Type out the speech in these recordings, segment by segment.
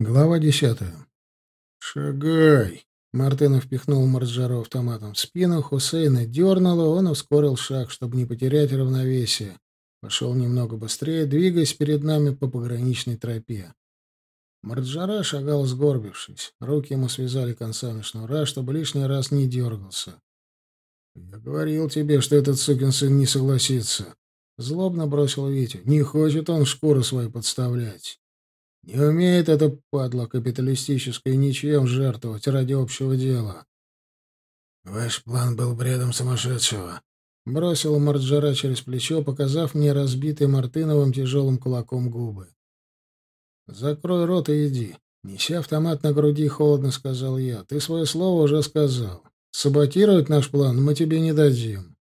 Глава десятая. «Шагай!» Мартынов впихнул Марджару автоматом в спину, Хусейна дернуло, он ускорил шаг, чтобы не потерять равновесие. Пошел немного быстрее, двигаясь перед нами по пограничной тропе. Марджара шагал сгорбившись. Руки ему связали концами шнура, чтобы лишний раз не дергался. «Я говорил тебе, что этот сукин сын не согласится». Злобно бросил Витя. «Не хочет он шкуру свою подставлять». Не умеет это падла капиталистическая ничем жертвовать ради общего дела. Ваш план был бредом сумасшедшего. Бросил Марджара через плечо, показав мне разбитый Мартыновым тяжелым кулаком губы. «Закрой рот и иди». Неся автомат на груди, холодно сказал я. «Ты свое слово уже сказал. Саботировать наш план мы тебе не дадим».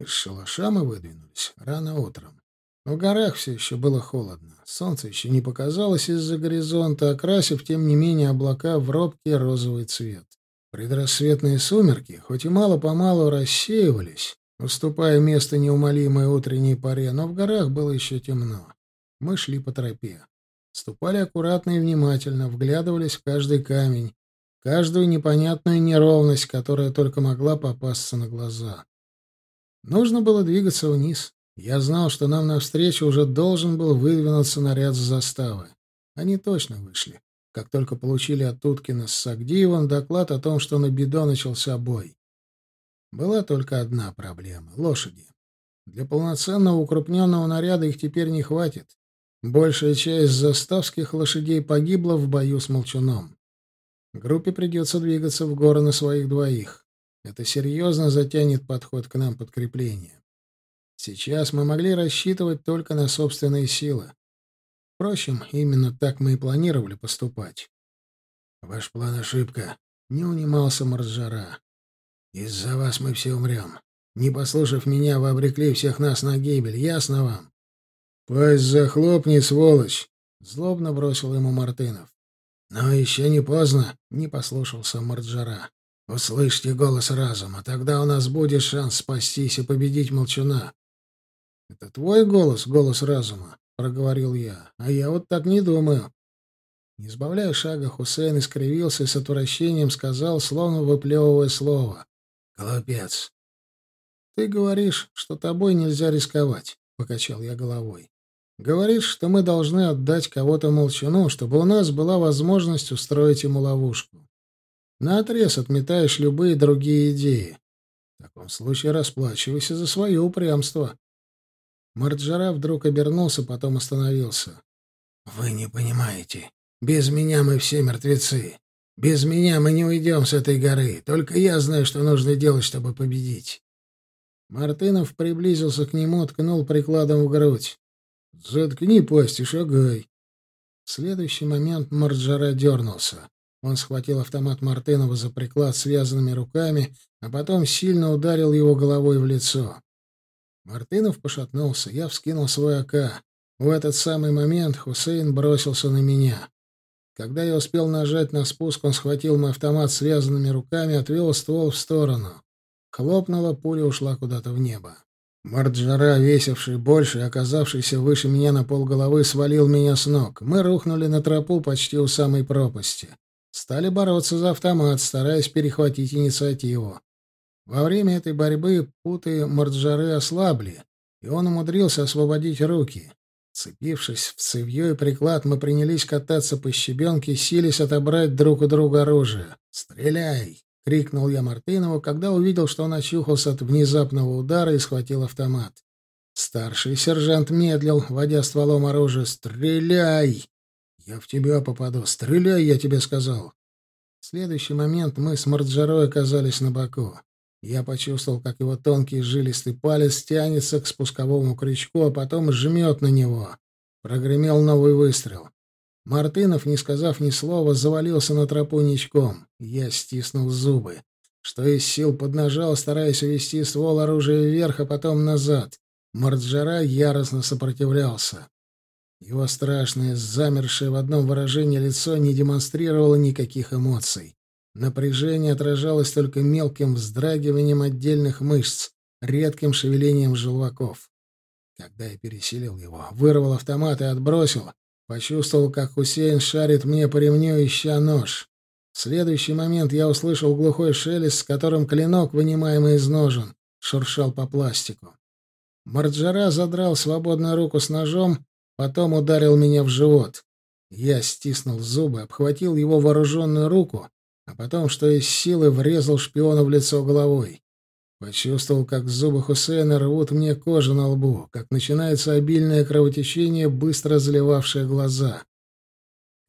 Из шалаша мы выдвинулись рано утром. В горах все еще было холодно. Солнце еще не показалось из-за горизонта, окрасив, тем не менее, облака в робкий розовый цвет. Предрассветные сумерки, хоть и мало-помалу рассеивались, уступая место неумолимой утренней паре, но в горах было еще темно. Мы шли по тропе. Ступали аккуратно и внимательно, вглядывались в каждый камень, каждую непонятную неровность, которая только могла попасться на глаза. Нужно было двигаться вниз, я знал, что нам навстречу уже должен был выдвинуться наряд с заставы. Они точно вышли, как только получили от Уткина с Сагдиевым доклад о том, что на Бидо начался бой. Была только одна проблема — лошади. Для полноценного укрупненного наряда их теперь не хватит. Большая часть заставских лошадей погибла в бою с Молчуном. Группе придется двигаться в горы на своих двоих. Это серьезно затянет подход к нам подкрепления. Сейчас мы могли рассчитывать только на собственные силы. Впрочем, именно так мы и планировали поступать. «Ваш план — ошибка», — не унимался Марджара. «Из-за вас мы все умрем. Не послушав меня, вы обрекли всех нас на гибель. Ясно вам?» «Пасть захлопни, сволочь!» — злобно бросил ему Мартынов. «Но еще не поздно», — не послушался Марджара. «Услышьте голос разума, тогда у нас будет шанс спастись и победить молчуна. «Это твой голос, голос разума», — проговорил я. «А я вот так не думаю». Не сбавляя шага, Хусейн искривился и с отвращением сказал, словно выплевывая слово. «Глупец». «Ты говоришь, что тобой нельзя рисковать», — покачал я головой. «Говоришь, что мы должны отдать кого-то молчану, чтобы у нас была возможность устроить ему ловушку. Наотрез отметаешь любые другие идеи. В таком случае расплачивайся за свое упрямство». Марджара вдруг обернулся, потом остановился. «Вы не понимаете. Без меня мы все мертвецы. Без меня мы не уйдем с этой горы. Только я знаю, что нужно делать, чтобы победить». Мартынов приблизился к нему, ткнул прикладом в грудь. «Заткни пасть и шагай». В следующий момент Марджара дернулся. Он схватил автомат Мартынова за приклад связанными руками, а потом сильно ударил его головой в лицо. Мартынов пошатнулся, я вскинул свой АК. В этот самый момент Хусейн бросился на меня. Когда я успел нажать на спуск, он схватил мой автомат связанными руками, отвел ствол в сторону. Хлопнула, пуля ушла куда-то в небо. Марджара, весивший больше и оказавшийся выше меня на полголовы, свалил меня с ног. Мы рухнули на тропу почти у самой пропасти. Стали бороться за автомат, стараясь перехватить инициативу. Во время этой борьбы путы Марджары ослабли, и он умудрился освободить руки. Цепившись в цевьё и приклад, мы принялись кататься по щебенке, сились отобрать друг у друга оружие. «Стреляй!» — крикнул я Мартынову, когда увидел, что он очухался от внезапного удара и схватил автомат. Старший сержант медлил, водя стволом оружия. «Стреляй!» «Я в тебя попаду! Стреляй, я тебе сказал!» В следующий момент мы с Марджарой оказались на боку. Я почувствовал, как его тонкий жилистый палец тянется к спусковому крючку, а потом жмет на него. Прогремел новый выстрел. Мартынов, не сказав ни слова, завалился на тропу ничком. Я стиснул зубы. Что из сил поднажал, стараясь увести ствол оружия вверх, а потом назад. Марджара яростно сопротивлялся. Его страшное, замершее в одном выражении лицо не демонстрировало никаких эмоций. Напряжение отражалось только мелким вздрагиванием отдельных мышц, редким шевелением желваков. Когда я пересилил его, вырвал автомат и отбросил, Почувствовал, как Хусейн шарит мне по ремню, ища нож. В следующий момент я услышал глухой шелест, с которым клинок, вынимаемый из ножен, шуршал по пластику. Марджара задрал свободную руку с ножом, потом ударил меня в живот. Я стиснул зубы, обхватил его вооруженную руку, а потом, что из силы, врезал шпиона в лицо головой. Почувствовал, как зубы Хусейна рвут мне кожу на лбу, как начинается обильное кровотечение, быстро заливавшее глаза.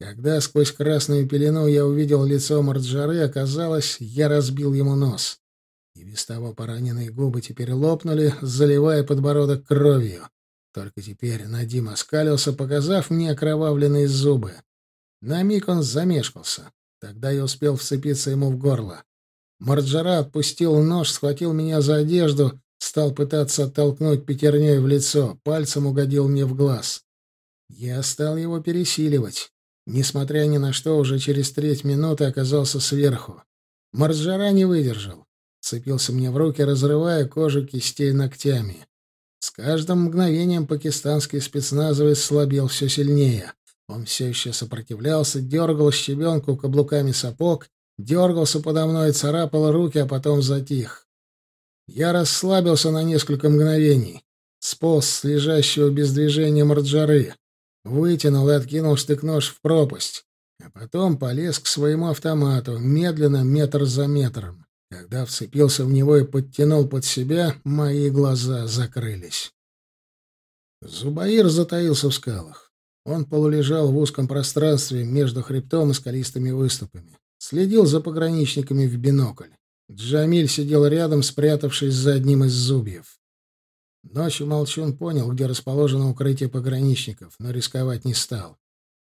Когда сквозь красную пелену я увидел лицо Марджары, оказалось, я разбил ему нос. И без того пораненные губы теперь лопнули, заливая подбородок кровью. Только теперь Надим оскалился, показав мне окровавленные зубы. На миг он замешкался. Тогда я успел вцепиться ему в горло. Марджара отпустил нож, схватил меня за одежду, стал пытаться оттолкнуть пятерней в лицо, пальцем угодил мне в глаз. Я стал его пересиливать. Несмотря ни на что, уже через треть минуты оказался сверху. Марджара не выдержал. Цепился мне в руки, разрывая кожу кистей ногтями. С каждым мгновением пакистанский спецназовец слабел все сильнее. Он все еще сопротивлялся, дергал щебенку каблуками сапог дергался подо мной, царапал руки, а потом затих. Я расслабился на несколько мгновений, сполз с лежащего без движения морджары, вытянул и откинул штык-нож в пропасть, а потом полез к своему автомату, медленно, метр за метром. Когда вцепился в него и подтянул под себя, мои глаза закрылись. Зубаир затаился в скалах. Он полулежал в узком пространстве между хребтом и скалистыми выступами. Следил за пограничниками в бинокль. Джамиль сидел рядом, спрятавшись за одним из зубьев. Ночью Молчун понял, где расположено укрытие пограничников, но рисковать не стал.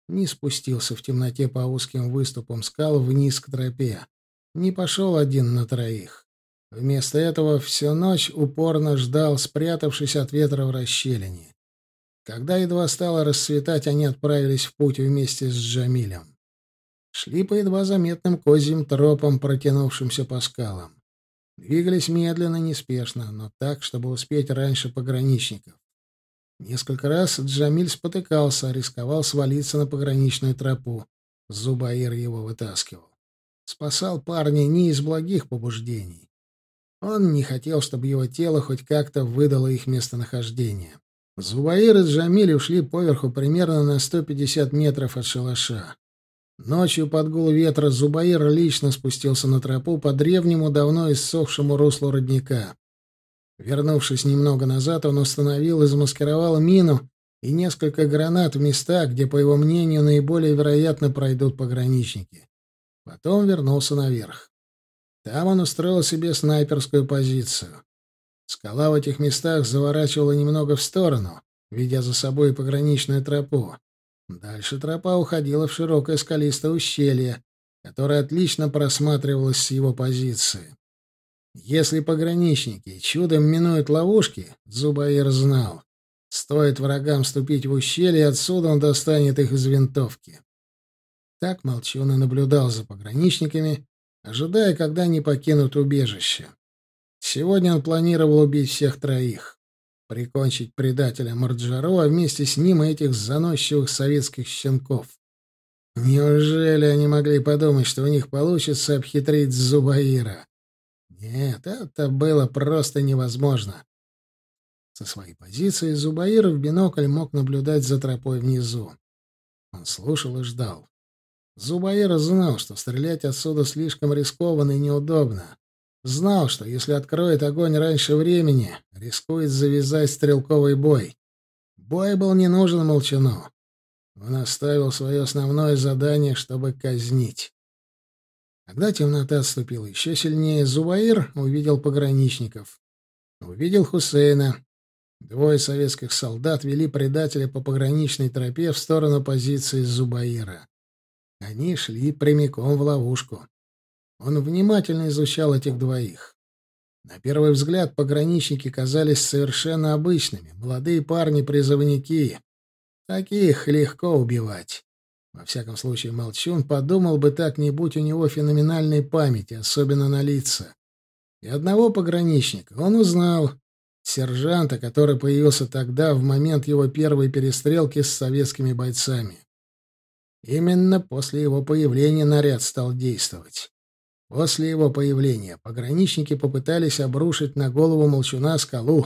Не спустился в темноте по узким выступам скал вниз к тропе. Не пошел один на троих. Вместо этого всю ночь упорно ждал, спрятавшись от ветра в расщелине. Когда едва стало расцветать, они отправились в путь вместе с Джамилем. Шли по едва заметным козьим тропам, протянувшимся по скалам. Двигались медленно, неспешно, но так, чтобы успеть раньше пограничников. Несколько раз Джамиль спотыкался, рисковал свалиться на пограничную тропу. Зубаир его вытаскивал. Спасал парня не из благих побуждений. Он не хотел, чтобы его тело хоть как-то выдало их местонахождение. Зубаир и Джамиль ушли поверху примерно на 150 метров от шалаша. Ночью под гул ветра Зубаир лично спустился на тропу по древнему, давно иссохшему руслу родника. Вернувшись немного назад, он установил и замаскировал мину и несколько гранат в местах, где, по его мнению, наиболее вероятно пройдут пограничники. Потом вернулся наверх. Там он устроил себе снайперскую позицию. Скала в этих местах заворачивала немного в сторону, ведя за собой пограничную тропу. Дальше тропа уходила в широкое скалистое ущелье, которое отлично просматривалось с его позиции. Если пограничники чудом минуют ловушки, Зубаир знал. Стоит врагам ступить в ущелье, отсюда он достанет их из винтовки. Так Молчун и наблюдал за пограничниками, ожидая, когда они покинут убежище. Сегодня он планировал убить всех троих прикончить предателя Марджаро, а вместе с ним и этих заносчивых советских щенков. Неужели они могли подумать, что у них получится обхитрить Зубаира? Нет, это было просто невозможно. Со своей позиции Зубаир в бинокль мог наблюдать за тропой внизу. Он слушал и ждал. Зубаир знал, что стрелять отсюда слишком рискованно и неудобно. Знал, что если откроет огонь раньше времени, рискует завязать стрелковый бой. Бой был не нужен Молчану. Он оставил свое основное задание, чтобы казнить. Когда темнота отступила еще сильнее, Зубаир увидел пограничников. Увидел Хусейна. Двое советских солдат вели предателя по пограничной тропе в сторону позиции Зубаира. Они шли прямиком в ловушку. Он внимательно изучал этих двоих. На первый взгляд пограничники казались совершенно обычными. Молодые парни-призывники. Таких легко убивать. Во всяком случае, Молчун подумал бы так, не будь у него феноменальной памяти, особенно на лица. И одного пограничника он узнал. сержанта, который появился тогда, в момент его первой перестрелки с советскими бойцами. Именно после его появления наряд стал действовать. После его появления пограничники попытались обрушить на голову молчуна скалу.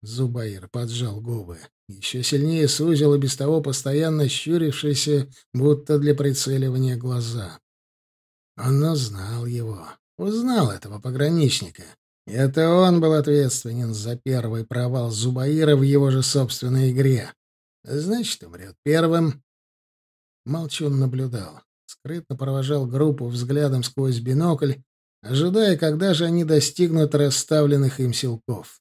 Зубаир поджал губы. Еще сильнее сузил и без того постоянно щурившиеся, будто для прицеливания глаза. Он узнал его. Узнал этого пограничника. Это он был ответственен за первый провал Зубаира в его же собственной игре. Значит, умрет первым. Молчун наблюдал. Скрытно провожал группу взглядом сквозь бинокль, ожидая, когда же они достигнут расставленных им силков.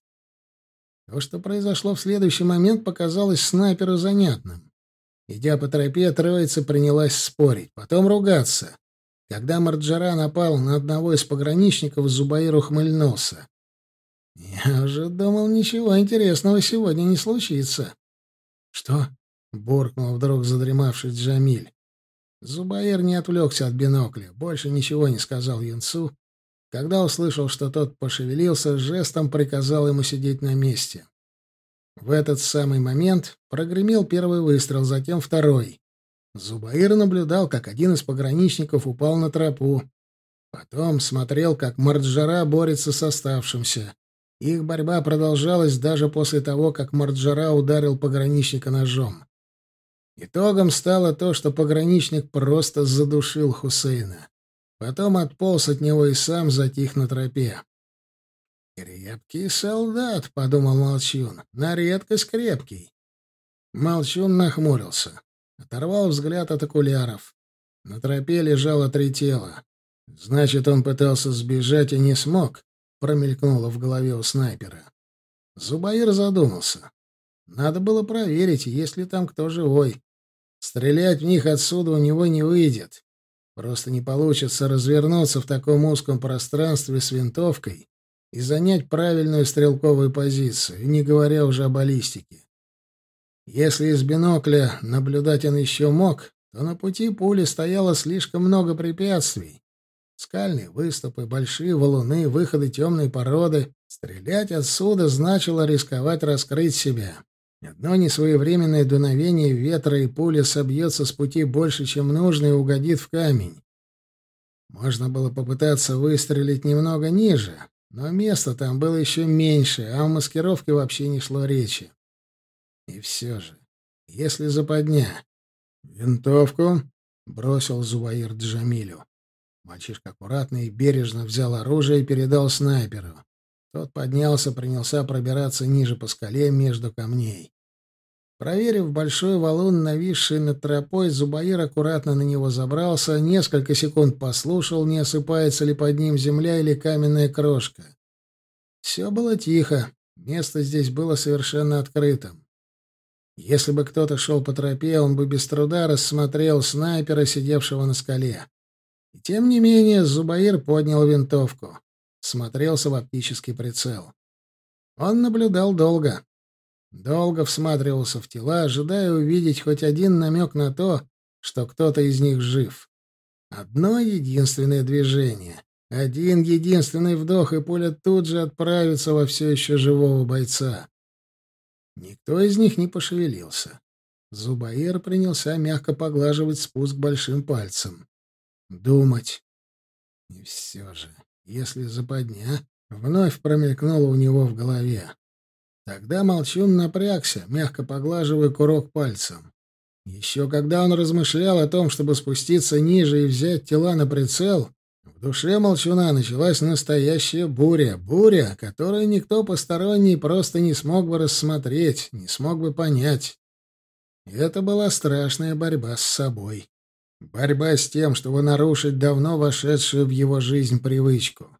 То, что произошло в следующий момент, показалось снайперу занятным. Идя по тропе, троица принялась спорить, потом ругаться. Когда Марджара напал на одного из пограничников, Зубаир ухмыльнулся. «Я уже думал, ничего интересного сегодня не случится». «Что?» — буркнул вдруг задремавший Джамиль. Зубаир не отвлекся от бинокля, больше ничего не сказал юнцу. Когда услышал, что тот пошевелился, жестом приказал ему сидеть на месте. В этот самый момент прогремел первый выстрел, затем второй. Зубаир наблюдал, как один из пограничников упал на тропу. Потом смотрел, как Марджара борется с оставшимся. Их борьба продолжалась даже после того, как Марджара ударил пограничника ножом. Итогом стало то, что пограничник просто задушил Хусейна. Потом отполз от него и сам затих на тропе. «Крепкий солдат», — подумал Молчун, — «на редкость крепкий». Молчун нахмурился. Оторвал взгляд от окуляров. На тропе лежало три тела. Значит, он пытался сбежать и не смог, промелькнуло в голове у снайпера. Зубаир задумался. Надо было проверить, есть ли там кто живой. Стрелять в них отсюда у него не выйдет. Просто не получится развернуться в таком узком пространстве с винтовкой и занять правильную стрелковую позицию, не говоря уже о баллистике. Если из бинокля наблюдать он еще мог, то на пути пули стояло слишком много препятствий. Скальные выступы, большие валуны, выходы темной породы. Стрелять отсюда значило рисковать раскрыть себя. Одно несвоевременное дуновение ветра и пуля собьется с пути больше, чем нужно, и угодит в камень. Можно было попытаться выстрелить немного ниже, но места там было еще меньше, а о маскировке вообще не шло речи. И все же, если западня... «Винтовку!» — бросил Зубаир Джамилю. Мальчишка аккуратно и бережно взял оружие и передал снайперу. Тот поднялся, принялся пробираться ниже по скале между камней. Проверив большой валун, нависший над тропой, Зубаир аккуратно на него забрался, несколько секунд послушал, не осыпается ли под ним земля или каменная крошка. Все было тихо, место здесь было совершенно открытым. Если бы кто-то шел по тропе, он бы без труда рассмотрел снайпера, сидевшего на скале. И тем не менее Зубаир поднял винтовку. Смотрелся в оптический прицел. Он наблюдал долго. Долго всматривался в тела, ожидая увидеть хоть один намек на то, что кто-то из них жив. Одно единственное движение, один единственный вдох, и пуля тут же отправится во все еще живого бойца. Никто из них не пошевелился. Зубаир принялся мягко поглаживать спуск большим пальцем. Думать. И все же, если западня, вновь промелькнуло у него в голове. Тогда Молчун напрягся, мягко поглаживая курок пальцем. Еще когда он размышлял о том, чтобы спуститься ниже и взять тела на прицел, в душе молчуна началась настоящая буря, буря, которую никто посторонний просто не смог бы рассмотреть, не смог бы понять. это была страшная борьба с собой. Борьба с тем, чтобы нарушить давно вошедшую в его жизнь привычку.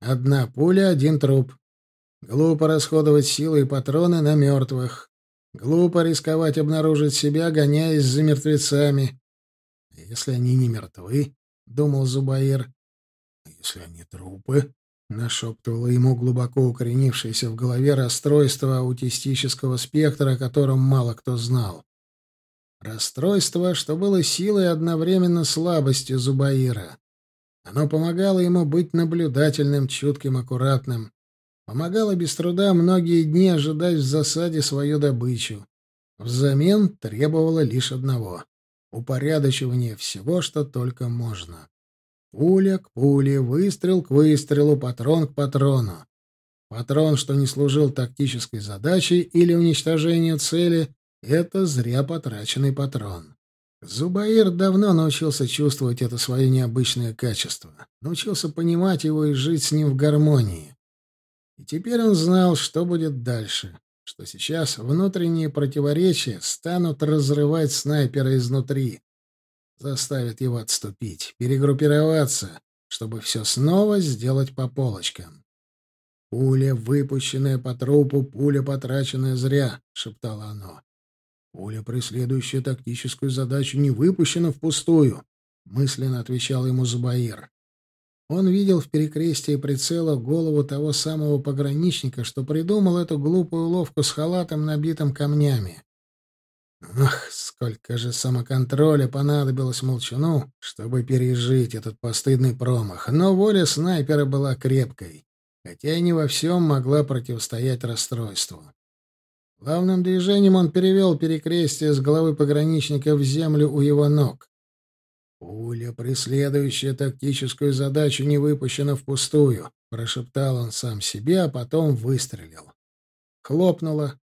Одна пуля, один труп. Глупо расходовать силы и патроны на мертвых. Глупо рисковать обнаружить себя, гоняясь за мертвецами. Если они не мертвы, — думал Зубаир, если они трупы?» — нашептывало ему глубоко укоренившееся в голове расстройство аутистического спектра, о котором мало кто знал. Расстройство, что было силой и одновременно слабостью Зубаира. Оно помогало ему быть наблюдательным, чутким, аккуратным. помогало без труда многие дни ожидать в засаде свою добычу. Взамен требовало лишь одного — упорядочивания всего, что только можно. Пуля к пуле, выстрел к выстрелу, патрон к патрону. Патрон, что не служил тактической задачей или уничтожению цели, — это зря потраченный патрон. Зубаир давно научился чувствовать это свое необычное качество, научился понимать его и жить с ним в гармонии. И теперь он знал, что будет дальше, что сейчас внутренние противоречия станут разрывать снайпера изнутри, заставят его отступить, перегруппироваться, чтобы все снова сделать по полочкам. «Пуля, выпущенная по трупу, пуля, потраченная зря», — шептало оно. «Пуля, преследующая тактическую задачу, не выпущена впустую», — мысленно отвечал ему Зубаир. Он видел в перекрестии прицела голову того самого пограничника, что придумал эту глупую уловку с халатом, набитым камнями. Ах, сколько же самоконтроля понадобилось молчану, чтобы пережить этот постыдный промах. Но воля снайпера была крепкой, хотя и не во всем могла противостоять расстройству. Главным движением он перевел перекрестие с головы пограничника в землю у его ног. «Пуля, преследующая тактическую задачу, не выпущена впустую», — прошептал он сам себе, а потом выстрелил. Хлопнуло.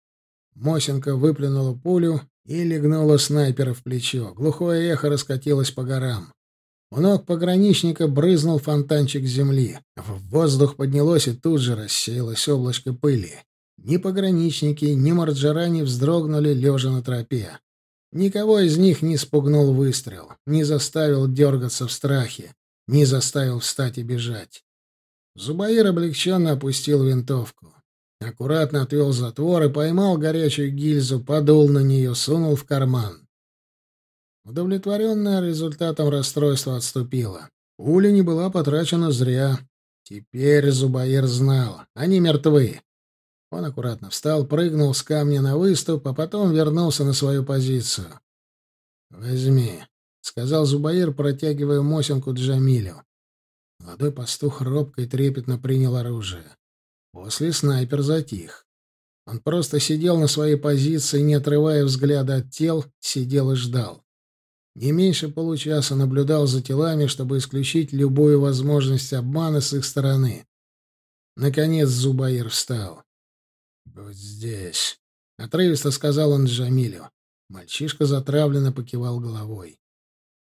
Мосинка выплюнула пулю и легнула снайпера в плечо. Глухое эхо раскатилось по горам. У ног пограничника брызнул фонтанчик земли. В воздух поднялось и тут же рассеялось облачко пыли. Ни пограничники, ни марджора не вздрогнули, лежа на тропе. Никого из них не спугнул выстрел, не заставил дергаться в страхе, не заставил встать и бежать. Зубаир облегченно опустил винтовку. Аккуратно отвел затвор и поймал горячую гильзу, подул на нее, сунул в карман. Удовлетворенная результатом расстройства отступила. Пуля не была потрачена зря. Теперь Зубаир знал. Они мертвы. Он аккуратно встал, прыгнул с камня на выступ, а потом вернулся на свою позицию. «Возьми», — сказал Зубаир, протягивая Мосинку Джамилю. Молодой пастух робко и трепетно принял оружие. После снайпер затих. Он просто сидел на своей позиции, не отрывая взгляда от тел, сидел и ждал. Не меньше получаса наблюдал за телами, чтобы исключить любую возможность обмана с их стороны. Наконец Зубаир встал. «Вот здесь», — отрывисто сказал он Джамилю. Мальчишка затравленно покивал головой.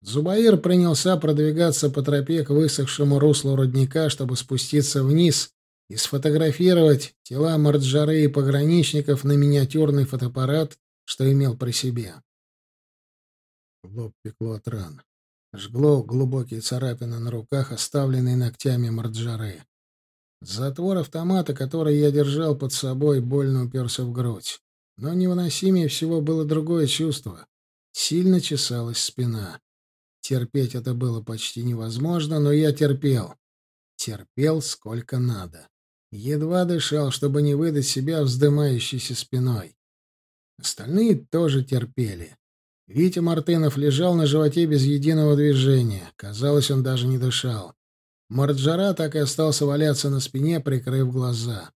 Зубаир принялся продвигаться по тропе к высохшему руслу родника, чтобы спуститься вниз и сфотографировать тела Марджары и пограничников на миниатюрный фотоаппарат, что имел при себе. Лоб пекло от ран. Жгло глубокие царапины на руках, оставленные ногтями Марджары. Затвор автомата, который я держал под собой, больно уперся в грудь. Но невыносимее всего было другое чувство. Сильно чесалась спина. Терпеть это было почти невозможно, но я терпел. Терпел сколько надо. Едва дышал, чтобы не выдать себя вздымающейся спиной. Остальные тоже терпели. Витя Мартынов лежал на животе без единого движения. Казалось, он даже не дышал. Марджара так и остался валяться на спине, прикрыв глаза.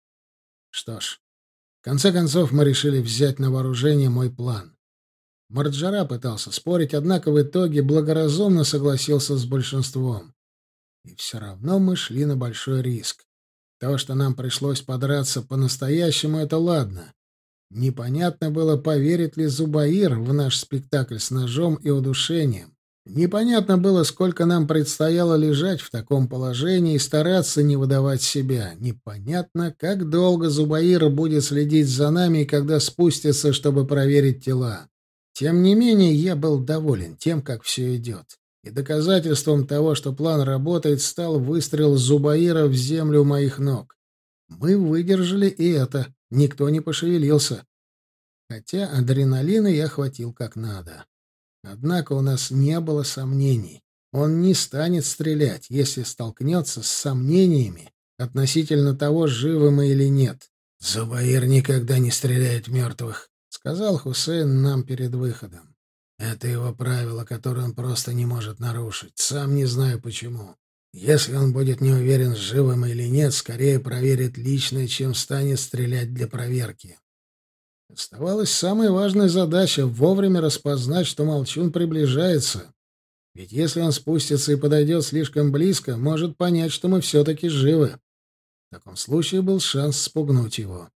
Что ж, в конце концов мы решили взять на вооружение мой план. Марджара пытался спорить, однако в итоге благоразумно согласился с большинством. И все равно мы шли на большой риск. То, что нам пришлось подраться по-настоящему, это ладно. Непонятно было, поверит ли Зубаир в наш спектакль с ножом и удушением. Непонятно было, сколько нам предстояло лежать в таком положении и стараться не выдавать себя. Непонятно, как долго Зубаир будет следить за нами, когда спустится, чтобы проверить тела. Тем не менее, я был доволен тем, как все идет. И доказательством того, что план работает, стал выстрел Зубаира в землю моих ног. Мы выдержали и это. Никто не пошевелился. Хотя адреналина я хватил как надо. Однако у нас не было сомнений. Он не станет стрелять, если столкнется с сомнениями относительно того, живы мы или нет. «Зубаир никогда не стреляет мертвых», — сказал Хусейн нам перед выходом. Это его правило, которое он просто не может нарушить. Сам не знаю почему. Если он будет не уверен, живым или нет, скорее проверит лично, чем станет стрелять для проверки. Оставалась самая важная задача — вовремя распознать, что молчун приближается. Ведь если он спустится и подойдет слишком близко, может понять, что мы все-таки живы. В таком случае был шанс спугнуть его.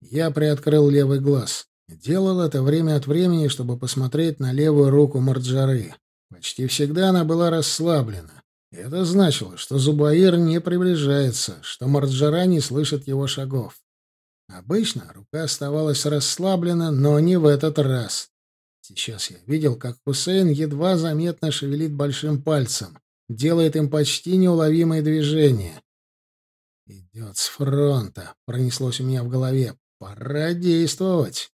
Я приоткрыл левый глаз. Делал это время от времени, чтобы посмотреть на левую руку Марджары. Почти всегда она была расслаблена. Это значило, что Зубаир не приближается, что Марджара не слышит его шагов. Обычно рука оставалась расслаблена, но не в этот раз. Сейчас я видел, как Хусейн едва заметно шевелит большим пальцем, делает им почти неуловимые движения. «Идет с фронта», — пронеслось у меня в голове. «Пора действовать».